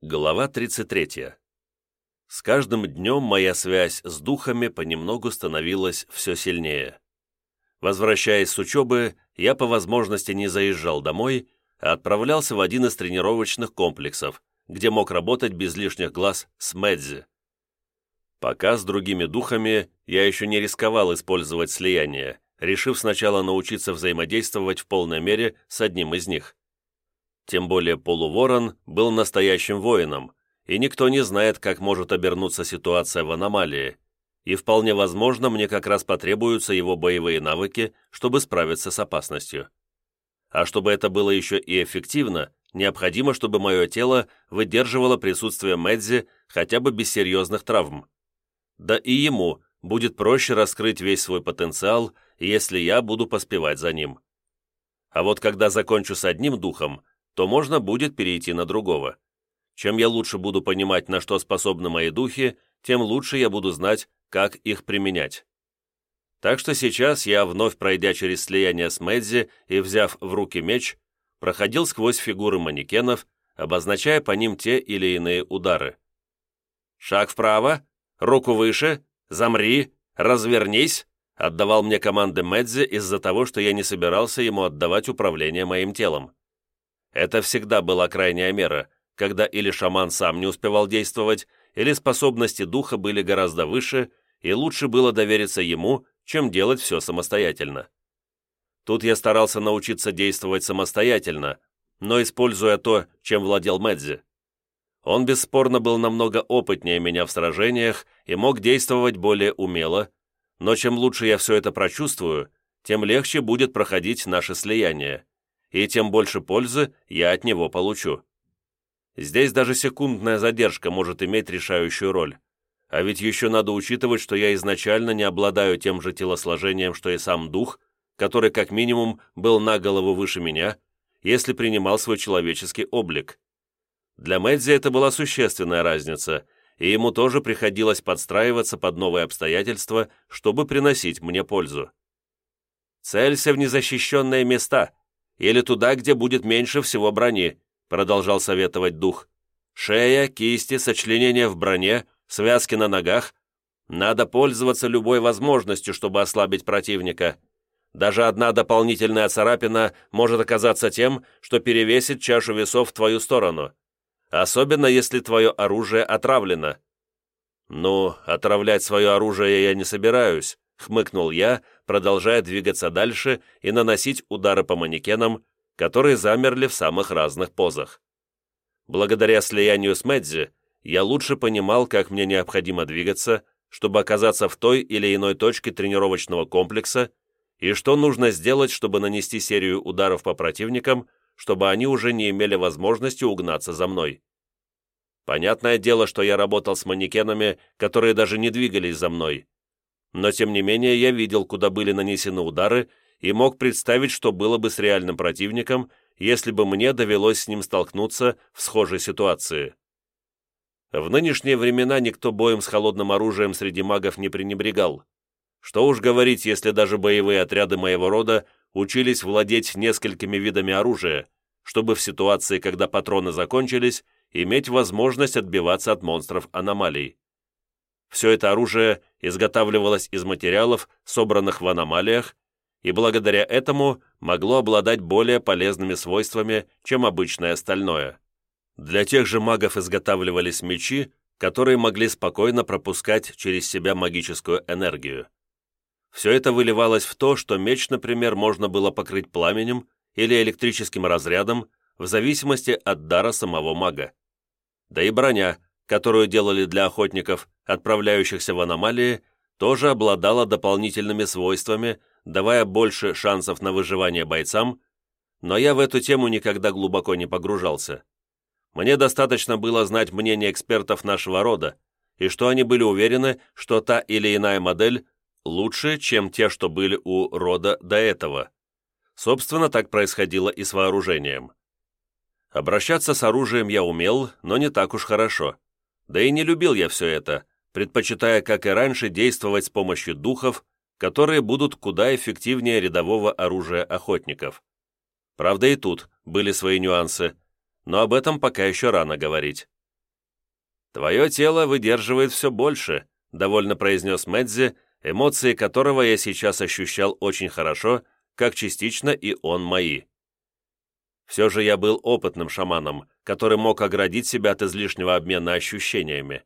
Глава 33. С каждым днем моя связь с духами понемногу становилась все сильнее. Возвращаясь с учебы, я по возможности не заезжал домой, а отправлялся в один из тренировочных комплексов, где мог работать без лишних глаз с Мэдзи. Пока с другими духами я еще не рисковал использовать слияние, решив сначала научиться взаимодействовать в полной мере с одним из них. Тем более полуворон был настоящим воином, и никто не знает, как может обернуться ситуация в аномалии, и вполне возможно, мне как раз потребуются его боевые навыки, чтобы справиться с опасностью. А чтобы это было еще и эффективно, необходимо, чтобы мое тело выдерживало присутствие Мэдзи хотя бы без серьезных травм. Да и ему будет проще раскрыть весь свой потенциал, если я буду поспевать за ним. А вот когда закончу с одним духом, то можно будет перейти на другого. Чем я лучше буду понимать, на что способны мои духи, тем лучше я буду знать, как их применять. Так что сейчас я, вновь пройдя через слияние с Мэдзи и взяв в руки меч, проходил сквозь фигуры манекенов, обозначая по ним те или иные удары. «Шаг вправо, руку выше, замри, развернись», отдавал мне команды Мэдзи из-за того, что я не собирался ему отдавать управление моим телом. Это всегда была крайняя мера, когда или шаман сам не успевал действовать, или способности духа были гораздо выше, и лучше было довериться ему, чем делать все самостоятельно. Тут я старался научиться действовать самостоятельно, но используя то, чем владел Медзи. Он бесспорно был намного опытнее меня в сражениях и мог действовать более умело, но чем лучше я все это прочувствую, тем легче будет проходить наше слияние и тем больше пользы я от него получу. Здесь даже секундная задержка может иметь решающую роль. А ведь еще надо учитывать, что я изначально не обладаю тем же телосложением, что и сам дух, который как минимум был на голову выше меня, если принимал свой человеческий облик. Для Мэдзи это была существенная разница, и ему тоже приходилось подстраиваться под новые обстоятельства, чтобы приносить мне пользу. «Целься в незащищенные места», или туда, где будет меньше всего брони», продолжал советовать дух. «Шея, кисти, сочленения в броне, связки на ногах. Надо пользоваться любой возможностью, чтобы ослабить противника. Даже одна дополнительная царапина может оказаться тем, что перевесит чашу весов в твою сторону. Особенно, если твое оружие отравлено». «Ну, отравлять свое оружие я не собираюсь», — хмыкнул я, продолжая двигаться дальше и наносить удары по манекенам, которые замерли в самых разных позах. Благодаря слиянию с Мэдзи, я лучше понимал, как мне необходимо двигаться, чтобы оказаться в той или иной точке тренировочного комплекса, и что нужно сделать, чтобы нанести серию ударов по противникам, чтобы они уже не имели возможности угнаться за мной. Понятное дело, что я работал с манекенами, которые даже не двигались за мной, но тем не менее я видел, куда были нанесены удары, и мог представить, что было бы с реальным противником, если бы мне довелось с ним столкнуться в схожей ситуации. В нынешние времена никто боем с холодным оружием среди магов не пренебрегал. Что уж говорить, если даже боевые отряды моего рода учились владеть несколькими видами оружия, чтобы в ситуации, когда патроны закончились, иметь возможность отбиваться от монстров аномалий. Все это оружие изготавливалось из материалов, собранных в аномалиях, и благодаря этому могло обладать более полезными свойствами, чем обычное остальное. Для тех же магов изготавливались мечи, которые могли спокойно пропускать через себя магическую энергию. Все это выливалось в то, что меч, например, можно было покрыть пламенем или электрическим разрядом, в зависимости от дара самого мага. Да и броня, которую делали для охотников, отправляющихся в аномалии, тоже обладала дополнительными свойствами, давая больше шансов на выживание бойцам, но я в эту тему никогда глубоко не погружался. Мне достаточно было знать мнение экспертов нашего рода, и что они были уверены, что та или иная модель лучше, чем те, что были у рода до этого. Собственно, так происходило и с вооружением. Обращаться с оружием я умел, но не так уж хорошо. Да и не любил я все это, предпочитая, как и раньше, действовать с помощью духов, которые будут куда эффективнее рядового оружия охотников. Правда, и тут были свои нюансы, но об этом пока еще рано говорить. «Твое тело выдерживает все больше», — довольно произнес Мэдзи, эмоции которого я сейчас ощущал очень хорошо, как частично и он мои. Все же я был опытным шаманом, который мог оградить себя от излишнего обмена ощущениями.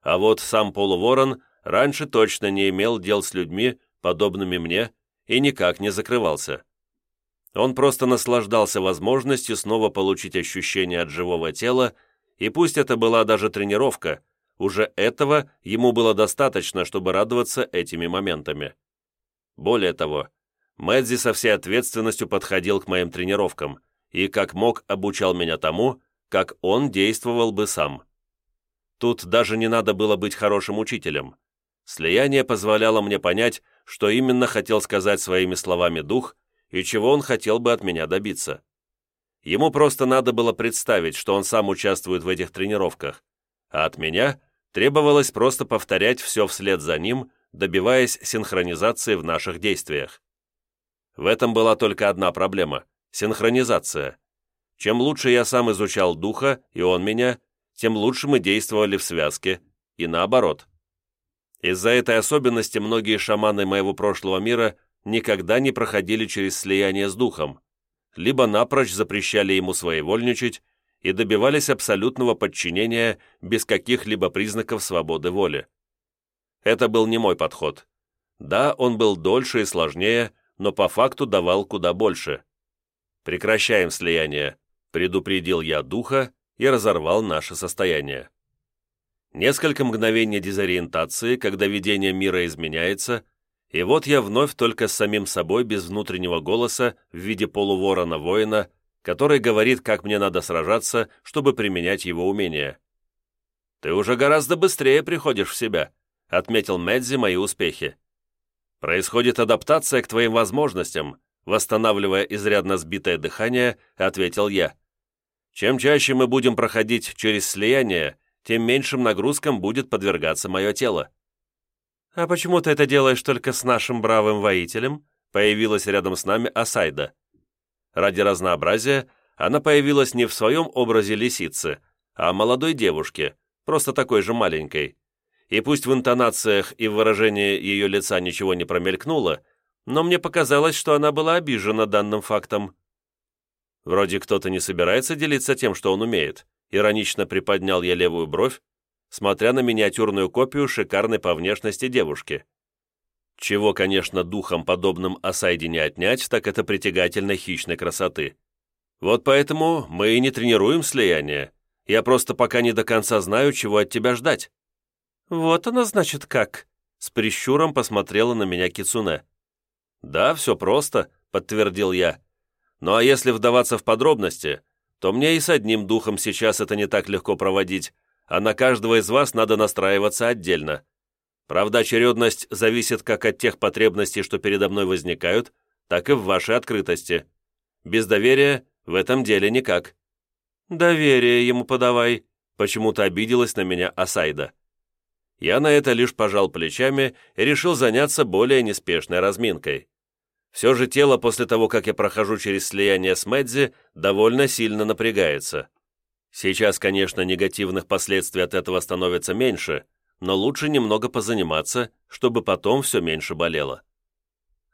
А вот сам полуворон раньше точно не имел дел с людьми, подобными мне, и никак не закрывался. Он просто наслаждался возможностью снова получить ощущение от живого тела, и пусть это была даже тренировка, уже этого ему было достаточно, чтобы радоваться этими моментами. Более того, Мэдзи со всей ответственностью подходил к моим тренировкам и как мог обучал меня тому, как он действовал бы сам. Тут даже не надо было быть хорошим учителем. Слияние позволяло мне понять, что именно хотел сказать своими словами дух и чего он хотел бы от меня добиться. Ему просто надо было представить, что он сам участвует в этих тренировках, а от меня требовалось просто повторять все вслед за ним, добиваясь синхронизации в наших действиях. В этом была только одна проблема – синхронизация. Чем лучше я сам изучал духа, и он меня, тем лучше мы действовали в связке, и наоборот. Из-за этой особенности многие шаманы моего прошлого мира никогда не проходили через слияние с духом, либо напрочь запрещали ему своевольничать и добивались абсолютного подчинения без каких-либо признаков свободы воли. Это был не мой подход. Да, он был дольше и сложнее, но по факту давал куда больше. «Прекращаем слияние», — предупредил я духа и разорвал наше состояние. Несколько мгновений дезориентации, когда видение мира изменяется, и вот я вновь только с самим собой, без внутреннего голоса, в виде полуворона-воина, который говорит, как мне надо сражаться, чтобы применять его умения. «Ты уже гораздо быстрее приходишь в себя», — отметил Медзи мои успехи. «Происходит адаптация к твоим возможностям», восстанавливая изрядно сбитое дыхание, ответил я. «Чем чаще мы будем проходить через слияние, тем меньшим нагрузкам будет подвергаться мое тело». «А почему ты это делаешь только с нашим бравым воителем?» Появилась рядом с нами Асайда. Ради разнообразия она появилась не в своем образе лисицы, а молодой девушке, просто такой же маленькой. И пусть в интонациях и в выражении ее лица ничего не промелькнуло, но мне показалось, что она была обижена данным фактом. Вроде кто-то не собирается делиться тем, что он умеет. Иронично приподнял я левую бровь, смотря на миниатюрную копию шикарной по внешности девушки. Чего, конечно, духом, подобным Асайде не отнять, так это притягательной хищной красоты. Вот поэтому мы и не тренируем слияние. Я просто пока не до конца знаю, чего от тебя ждать». «Вот она, значит, как?» С прищуром посмотрела на меня Кицуне. «Да, все просто», — подтвердил я. «Ну а если вдаваться в подробности, то мне и с одним духом сейчас это не так легко проводить, а на каждого из вас надо настраиваться отдельно. Правда, очередность зависит как от тех потребностей, что передо мной возникают, так и в вашей открытости. Без доверия в этом деле никак». «Доверие ему подавай», — почему-то обиделась на меня Асайда. Я на это лишь пожал плечами и решил заняться более неспешной разминкой. Все же тело после того, как я прохожу через слияние с Мэдзи, довольно сильно напрягается. Сейчас, конечно, негативных последствий от этого становится меньше, но лучше немного позаниматься, чтобы потом все меньше болело.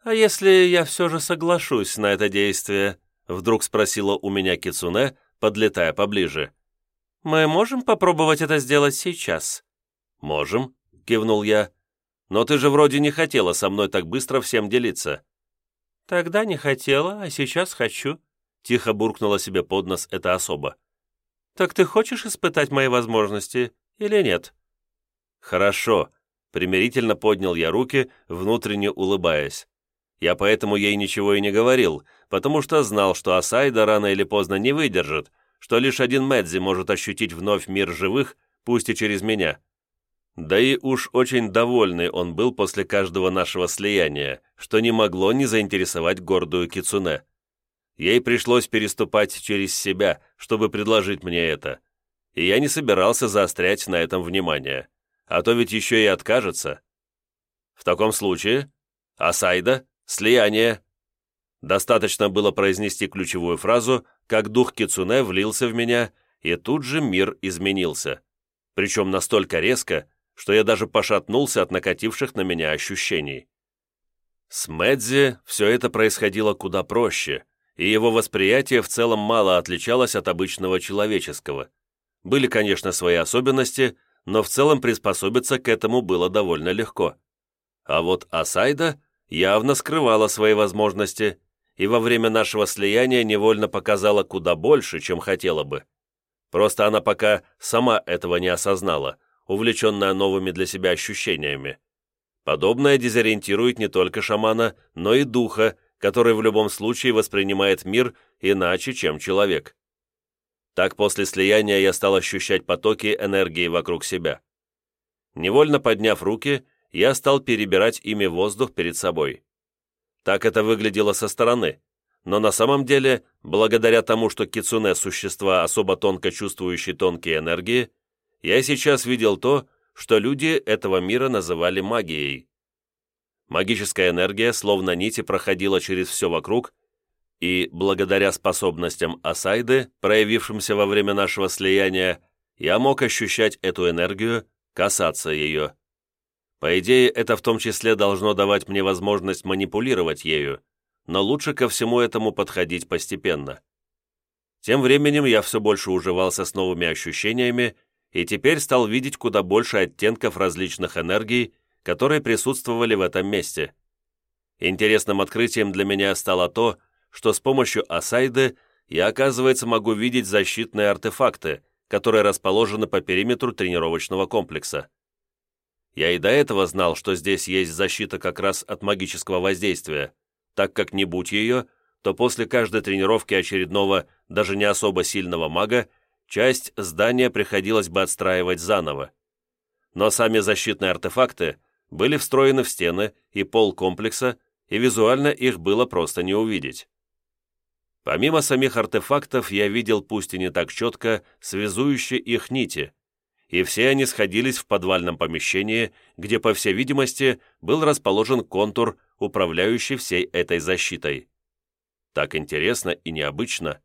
«А если я все же соглашусь на это действие?» вдруг спросила у меня Кицуне, подлетая поближе. «Мы можем попробовать это сделать сейчас?» «Можем», — кивнул я. «Но ты же вроде не хотела со мной так быстро всем делиться». «Тогда не хотела, а сейчас хочу», — тихо буркнула себе под нос эта особа. «Так ты хочешь испытать мои возможности или нет?» «Хорошо», — примирительно поднял я руки, внутренне улыбаясь. Я поэтому ей ничего и не говорил, потому что знал, что Асайда рано или поздно не выдержит, что лишь один Медзи может ощутить вновь мир живых, пусть и через меня. Да и уж очень довольный он был после каждого нашего слияния, что не могло не заинтересовать гордую Кицуне. Ей пришлось переступать через себя, чтобы предложить мне это. И я не собирался заострять на этом внимание. А то ведь еще и откажется. В таком случае, Асайда, слияние. Достаточно было произнести ключевую фразу, как дух Кицуне влился в меня, и тут же мир изменился. причем настолько резко, что я даже пошатнулся от накативших на меня ощущений. С Мэдзи все это происходило куда проще, и его восприятие в целом мало отличалось от обычного человеческого. Были, конечно, свои особенности, но в целом приспособиться к этому было довольно легко. А вот Асайда явно скрывала свои возможности, и во время нашего слияния невольно показала куда больше, чем хотела бы. Просто она пока сама этого не осознала, увлеченная новыми для себя ощущениями. Подобное дезориентирует не только шамана, но и духа, который в любом случае воспринимает мир иначе, чем человек. Так после слияния я стал ощущать потоки энергии вокруг себя. Невольно подняв руки, я стал перебирать ими воздух перед собой. Так это выглядело со стороны, но на самом деле, благодаря тому, что кицуне – существа, особо тонко чувствующие тонкие энергии, я сейчас видел то, что люди этого мира называли магией. Магическая энергия, словно нити, проходила через все вокруг, и, благодаря способностям Асайды, проявившимся во время нашего слияния, я мог ощущать эту энергию, касаться ее. По идее, это в том числе должно давать мне возможность манипулировать ею, но лучше ко всему этому подходить постепенно. Тем временем я все больше уживался с новыми ощущениями и теперь стал видеть куда больше оттенков различных энергий, которые присутствовали в этом месте. Интересным открытием для меня стало то, что с помощью Асайды я, оказывается, могу видеть защитные артефакты, которые расположены по периметру тренировочного комплекса. Я и до этого знал, что здесь есть защита как раз от магического воздействия, так как не будь ее, то после каждой тренировки очередного, даже не особо сильного мага, часть здания приходилось бы отстраивать заново. Но сами защитные артефакты были встроены в стены и пол комплекса, и визуально их было просто не увидеть. Помимо самих артефактов, я видел, пусть и не так четко, связующие их нити, и все они сходились в подвальном помещении, где, по всей видимости, был расположен контур, управляющий всей этой защитой. Так интересно и необычно.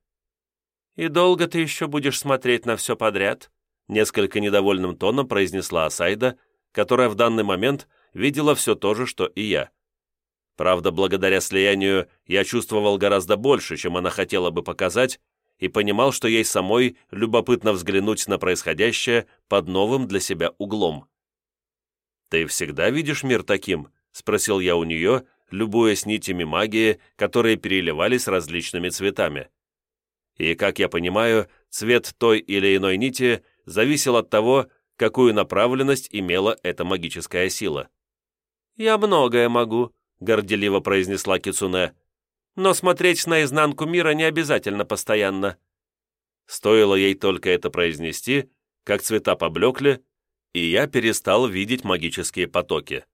«И долго ты еще будешь смотреть на все подряд?» Несколько недовольным тоном произнесла Асайда, которая в данный момент видела все то же, что и я. Правда, благодаря слиянию я чувствовал гораздо больше, чем она хотела бы показать, и понимал, что ей самой любопытно взглянуть на происходящее под новым для себя углом. «Ты всегда видишь мир таким?» — спросил я у нее, любуясь нитями магии, которые переливались различными цветами. И, как я понимаю, цвет той или иной нити зависел от того, какую направленность имела эта магическая сила. «Я многое могу», — горделиво произнесла Кицуне. «Но смотреть на изнанку мира не обязательно постоянно». Стоило ей только это произнести, как цвета поблекли, и я перестал видеть магические потоки.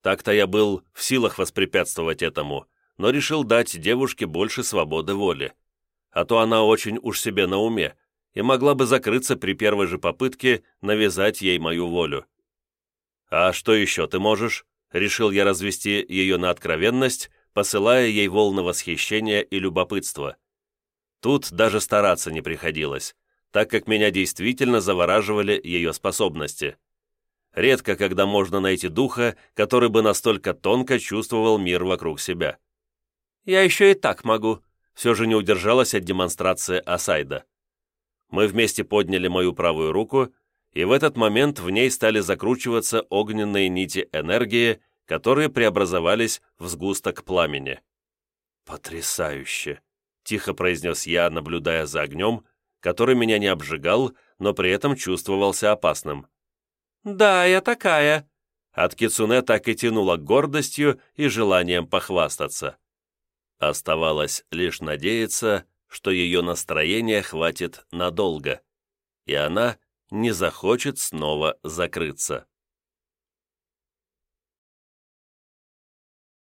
Так-то я был в силах воспрепятствовать этому, но решил дать девушке больше свободы воли а то она очень уж себе на уме и могла бы закрыться при первой же попытке навязать ей мою волю. «А что еще ты можешь?» Решил я развести ее на откровенность, посылая ей волны восхищения и любопытства. Тут даже стараться не приходилось, так как меня действительно завораживали ее способности. Редко, когда можно найти духа, который бы настолько тонко чувствовал мир вокруг себя. «Я еще и так могу», все же не удержалась от демонстрации Асайда. Мы вместе подняли мою правую руку, и в этот момент в ней стали закручиваться огненные нити энергии, которые преобразовались в сгусток пламени. «Потрясающе!» — тихо произнес я, наблюдая за огнем, который меня не обжигал, но при этом чувствовался опасным. «Да, я такая!» От Кицуне так и тянуло гордостью и желанием похвастаться. Оставалось лишь надеяться, что ее настроение хватит надолго, и она не захочет снова закрыться.